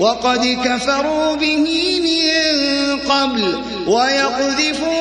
وقد كفروا به من قبل ويقذفون